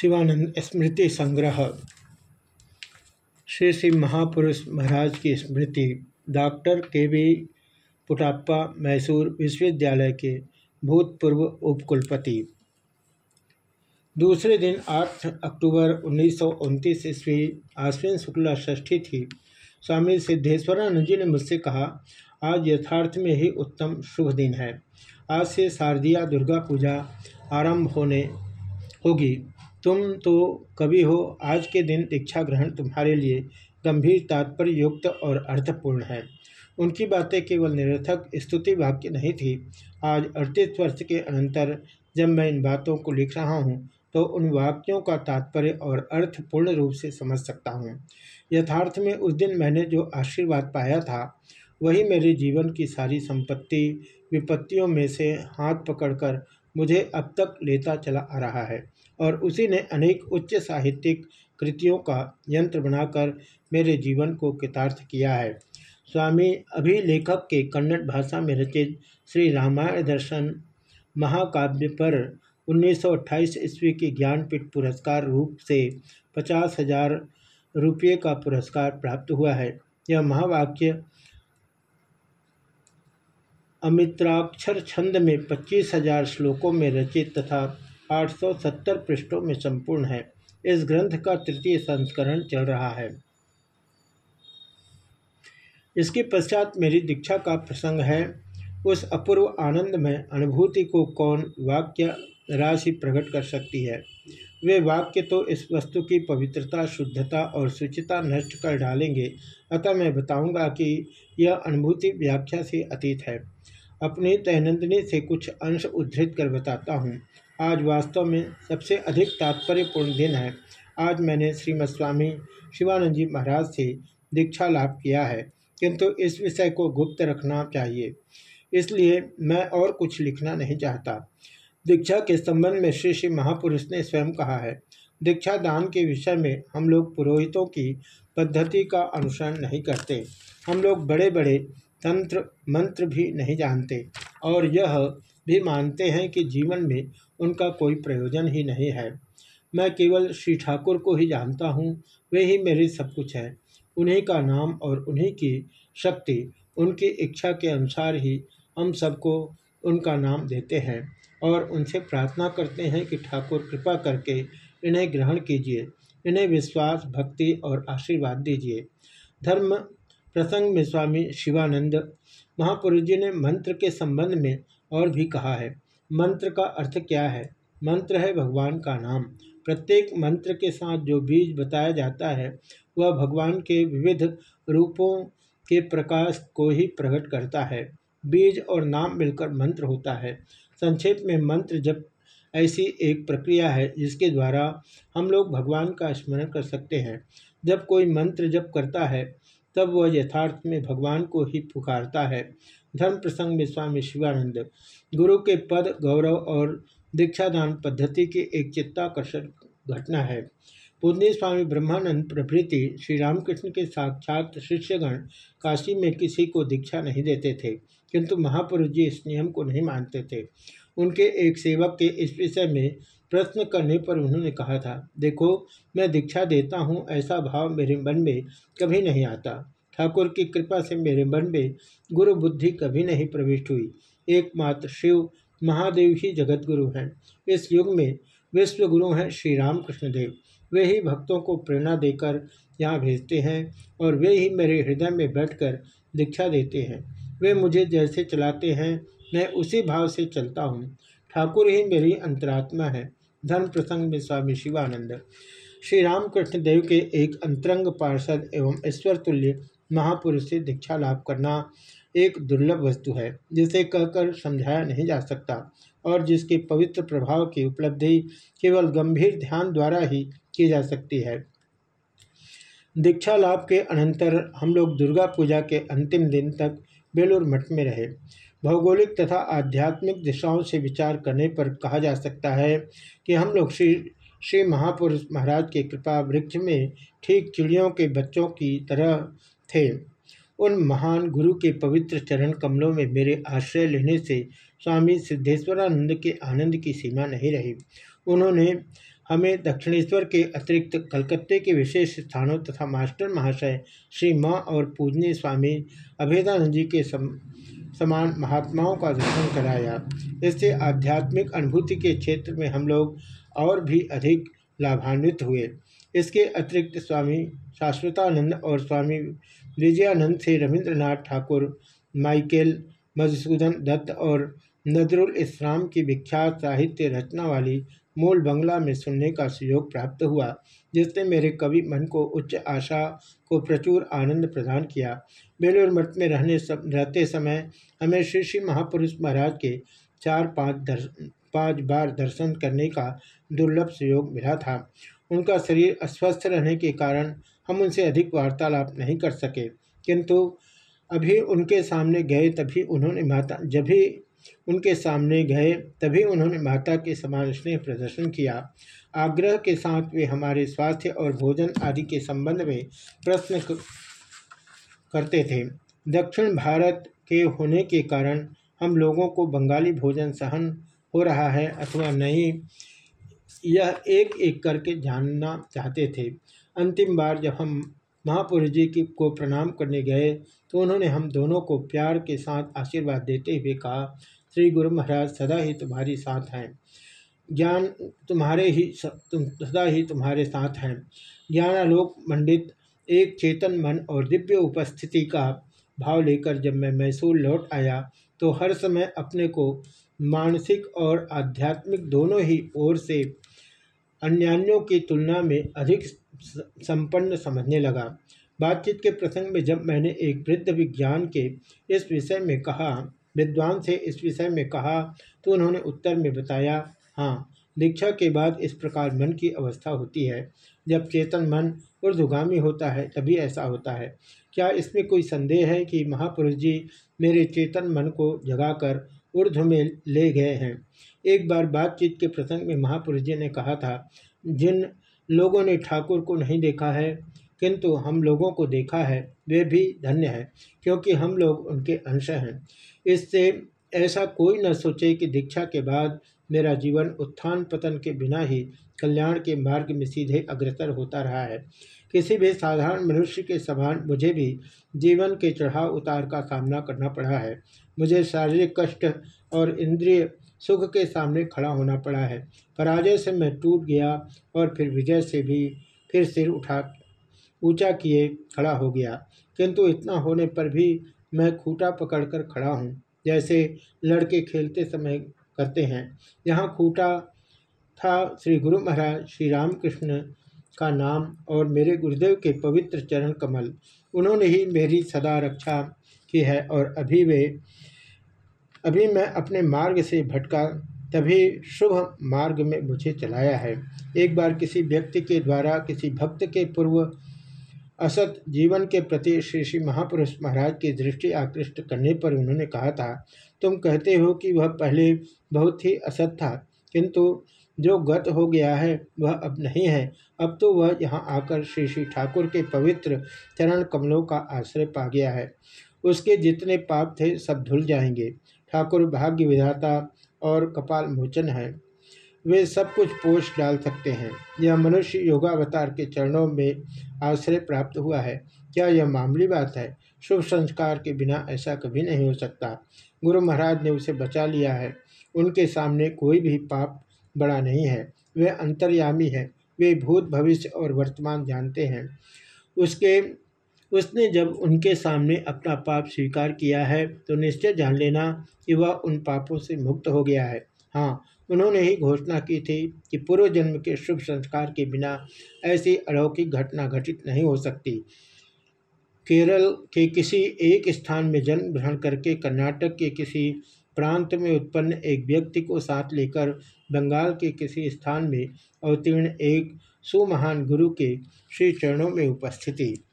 शिवानंद स्मृति संग्रह। श्री श्री महापुरुष महाराज की स्मृति, doctor K V Puttappa Mysore विश्वविद्यालय के भूतपूर्व उपकुलपति। दूसरे दिन 8 अक्टूबर उन्नीस सौ ईस्वी आश्विन शुक्ला षष्ठी थी। स्वामी सिद्धेश्वरानंद जी ने मुझसे कहा, आज यथार्थ में ही उत्तम शुभ दिन है। आज से शारदीय दुर्गा पूजा आरंभ होने होगी। तुम तो कवि हो आज के दिन दीक्षा ग्रहण तुम्हारे लिए गंभीर तात्पर्य युक्त और अर्थपूर्ण है। उनकी बातें केवल निरर्थक स्तुति वाक्य नहीं थी। आज अड़तीस वर्ष के अनंतर जब मैं इन बातों को लिख रहा हूँ तो उन वाक्यों का तात्पर्य और अर्थ पूर्ण रूप से समझ सकता हूँ। यथार्थ में उस दिन मैंने जो आशीर्वाद पाया था, वही मेरे जीवन की सारी संपत्ति विपत्तियों में से हाथ पकड़कर मुझे अब तक लेता चला आ रहा है। और उसी ने अनेक उच्च साहित्यिक कृतियों का यंत्र बनाकर मेरे जीवन को कृतार्थ किया है। स्वामी अभिलेखक के कन्नड़ भाषा में रचित श्री रामायण दर्शन महाकाव्य पर 1928 ईस्वी के ज्ञानपीठ पुरस्कार रूप से पचास हज़ार रुपये का पुरस्कार प्राप्त हुआ है। यह महावाक्य अमित्राक्षर छंद में पच्चीस हज़ार श्लोकों में रचित तथा 870 पृष्ठों में संपूर्ण है। इस ग्रंथ का तृतीय संस्करण चल रहा है। इसके पश्चात मेरी दीक्षा का प्रसंग है। उस अपूर्व आनंद में अनुभूति को कौन वाक्य राशि प्रकट कर सकती है? वे वाक्य तो इस वस्तु की पवित्रता, शुद्धता और शुचिता नष्ट कर डालेंगे। अतः मैं बताऊँगा कि यह अनुभूति व्याख्या से अतीत है। अपनी दैनंदिनी से कुछ अंश उद्धृत कर बताता हूँ। आज वास्तव में सबसे अधिक तात्पर्यपूर्ण दिन है। आज मैंने श्रीमद स्वामी शिवानंद जी महाराज से दीक्षा लाभ किया है, किंतु इस विषय को गुप्त रखना चाहिए। इसलिए मैं और कुछ लिखना नहीं चाहता। दीक्षा के संबंध में श्री श्री महापुरुष ने स्वयं कहा है, दीक्षा दान के विषय में हम लोग पुरोहितों की पद्धति का अनुसरण नहीं करते। हम लोग बड़े बड़े तंत्र, मंत्र भी नहीं जानते, और यह भी मानते हैं कि जीवन में उनका कोई प्रयोजन ही नहीं है। मैं केवल श्री ठाकुर को ही जानता हूँ, वे ही मेरे सब कुछ हैं। उन्हीं का नाम और उन्हीं की शक्ति, उनकी इच्छा के अनुसार ही हम सबको उनका नाम देते हैं और उनसे प्रार्थना करते हैं कि ठाकुर कृपा करके इन्हें ग्रहण कीजिए, इन्हें विश्वास, भक्ति और आशीर्वाद दीजिए। धर्म प्रसंग में स्वामी शिवानंद महापुरुष जी ने मंत्र के संबंध में और भी कहा है। मंत्र का अर्थ क्या है? मंत्र है भगवान का नाम। प्रत्येक मंत्र के साथ जो बीज बताया जाता है, वह भगवान के विविध रूपों के प्रकाश को ही प्रकट करता है। बीज और नाम मिलकर मंत्र होता है। संक्षेप में, मंत्र जब ऐसी एक प्रक्रिया है, जिसके द्वारा हम लोग भगवान का स्मरण कर सकते हैं। जब कोई मंत्र जप करता है, तब वह यथार्थ में भगवान को ही पुकारता है। धर्म प्रसंग में स्वामी शिवानंद गुरु के पद, गौरव और दीक्षादान पद्धति की एक चित्ताकर्षक घटना है। पूजनीय स्वामी ब्रह्मानंद प्रभृति श्री रामकृष्ण के साक्षात शिष्यगण काशी में किसी को दीक्षा नहीं देते थे, किंतु महापुरुष जी इस नियम को नहीं मानते थे। उनके एक सेवक के इस विषय में प्रश्न करने पर उन्होंने कहा था, देखो, मैं दीक्षा देता हूँ, ऐसा भाव मेरे मन में कभी नहीं आता। ठाकुर की कृपा से मेरे मन में गुरु बुद्धि कभी नहीं प्रविष्ट हुई। एकमात्र शिव महादेव ही जगत गुरु हैं। इस युग में विश्व गुरु हैं श्री राम कृष्णदेव वे ही भक्तों को प्रेरणा देकर यहाँ भेजते हैं और वे ही मेरे हृदय में बैठकर दीक्षा देते हैं। वे मुझे जैसे चलाते हैं, मैं उसी भाव से चलता हूँ। ठाकुर ही मेरी अंतरात्मा है। धर्म प्रसंग में स्वामी शिवानंद। श्री रामकृष्ण देव के एक अंतरंग पार्षद एवं ईश्वर तुल्य महापुरुष से दीक्षा लाभ करना एक दुर्लभ वस्तु है, जिसे कहकर समझाया नहीं जा सकता और जिसके पवित्र प्रभाव की उपलब्धि केवल गंभीर ध्यान द्वारा ही की जा सकती है। दीक्षा लाभ के अनंतर हम लोग दुर्गा पूजा के अंतिम दिन तक बेलूर मठ में रहे। भौगोलिक तथा आध्यात्मिक दिशाओं से विचार करने पर कहा जा सकता है कि हम लोग श्री श्री महापुरुष महाराज के कृपा वृक्ष में ठीक चिड़ियों के बच्चों की तरह थे। उन महान गुरु के पवित्र चरण कमलों में मेरे आश्रय लेने से स्वामी सिद्धेश्वरानंद के आनंद की सीमा नहीं रही। उन्होंने हमें दक्षिणेश्वर के अतिरिक्त कलकत्ते के विशेष स्थानों तथा मास्टर महाशय श्री माँ और पूजनीय स्वामी अभेदानंद जी के सम, समान महात्माओं का दर्शन कराया। इससे आध्यात्मिक अनुभूति के क्षेत्र में हम लोग और भी अधिक लाभान्वित हुए। इसके अतिरिक्त स्वामी शाश्वतानंद और स्वामी विजयानंद से रविंद्रनाथ ठाकुर, माइकेल मधुसूदन दत्त और नजरुल इस्लाम की विख्यात साहित्य रचना वाली मूल बंगला में सुनने का सुयोग प्राप्त हुआ, जिसने मेरे कवि मन को उच्च आशा को प्रचुर आनंद प्रदान किया। बेलूर मठ में रहने सब रहते समय हमें श्री श्री महापुरुष महाराज के चार पाँच दर्श पाँच बार दर्शन करने का दुर्लभ सुयोग मिला था। उनका शरीर अस्वस्थ रहने के कारण हम उनसे अधिक वार्तालाप नहीं कर सके। किंतु अभी उनके सामने गए तभी उन्होंने माता, जब भी उनके सामने गए तभी उन्होंने माता के समान स्नेह प्रदर्शन किया। आग्रह के साथ वे हमारे स्वास्थ्य और भोजन आदि के संबंध में प्रश्न करते थे। दक्षिण भारत के होने के कारण हम लोगों को बंगाली भोजन सहन हो रहा है अथवा नहीं, यह एक एक करके जानना चाहते थे। अंतिम बार जब हम महापुरुष जी की को प्रणाम करने गए तो उन्होंने हम दोनों को प्यार के साथ आशीर्वाद देते हुए कहा, श्री गुरु महाराज, सदा ही तुम्हारी साथ हैं। ज्ञान तुम्हारे ही तुम, सदा ही तुम्हारे साथ हैं। ज्ञानालोक मंडित एक चेतन मन और दिव्य उपस्थिति का भाव लेकर जब मैं मैसूर लौट आया तो हर समय अपने को मानसिक और आध्यात्मिक दोनों ही ओर से अन्यान्यों की तुलना में अधिक संपन्न समझने लगा। बातचीत के प्रसंग में जब मैंने एक वृद्ध विज्ञान के इस विषय में कहा, विद्वान से इस विषय में कहा तो उन्होंने उत्तर में बताया हाँ दीक्षा के बाद इस प्रकार मन की अवस्था होती है। जब चेतन मन ऊर्धगामी होता है, तभी ऐसा होता है। क्या इसमें कोई संदेह है कि महापुरुष जी मेरे चेतन मन को जगाकर ऊर्ध्व में ले गए हैं। एक बार बातचीत के प्रसंग में महापुरुष जी ने कहा था, जिन लोगों ने ठाकुर को नहीं देखा है, किंतु हम लोगों को देखा है, वे भी धन्य है, क्योंकि हम लोग उनके अंश हैं। इससे ऐसा कोई न सोचे कि दीक्षा के बाद मेरा जीवन उत्थान पतन के बिना ही कल्याण के मार्ग में सीधे अग्रसर होता रहा है। किसी भी साधारण मनुष्य के समान मुझे भी जीवन के चढ़ाव उतार का सामना करना पड़ा है। मुझे शारीरिक कष्ट और इंद्रिय सुख के सामने खड़ा होना पड़ा है। पराजय से मैं टूट गया और फिर विजय से भी फिर सिर उठा, ऊँचा किए खड़ा हो गया। किंतु इतना होने पर भी मैं खूटा पकड़कर खड़ा हूँ। जैसे लड़के खेलते समय करते हैं। यहाँ खूटा था श्री गुरु महाराज श्री रामकृष्ण का नाम और मेरे गुरुदेव के पवित्र चरण कमल। उन्होंने ही मेरी सदा रक्षा की है और अभी वे, अभी मैं अपने मार्ग से भटका, तभी शुभ मार्ग में मुझे चलाया है। एक बार किसी व्यक्ति के द्वारा, किसी भक्त के पूर्व असत जीवन के प्रति श्री श्री महापुरुष महाराज की दृष्टि आकृष्ट करने पर उन्होंने कहा था, तुम कहते हो कि वह पहले बहुत ही असत था, किंतु जो गत हो गया है, वह अब नहीं है। अब तो वह यहाँ आकर श्री श्री ठाकुर के पवित्र चरण कमलों का आश्रय पा गया है। उसके जितने पाप थे, सब धुल जाएँगे। ठाकुर भाग्य विधाता और कपाल मोचन है। वे सब कुछ पोष डाल सकते हैं। यह मनुष्य योगावतार के चरणों में आश्रय प्राप्त हुआ है। क्या यह मामूली बात है? शुभ संस्कार के बिना ऐसा कभी नहीं हो सकता। गुरु महाराज ने उसे बचा लिया है। उनके सामने कोई भी पाप बड़ा नहीं है। वे अंतर्यामी है। वे भूत भविष्य और वर्तमान जानते हैं। उसके, उसने जब उनके सामने अपना पाप स्वीकार किया है तो निश्चय जान लेना कि वह उन पापों से मुक्त हो गया है। हाँ उन्होंने ही घोषणा की थी कि पूर्व जन्म के शुभ संस्कार के बिना ऐसी अलौकिक घटना घटित नहीं हो सकती। केरल के किसी एक स्थान में जन्म ग्रहण करके कर्नाटक के किसी प्रांत में उत्पन्न एक व्यक्ति को साथ लेकर बंगाल के किसी स्थान में अवतीर्ण एक सुमहान गुरु के श्री चरणों में उपस्थिति।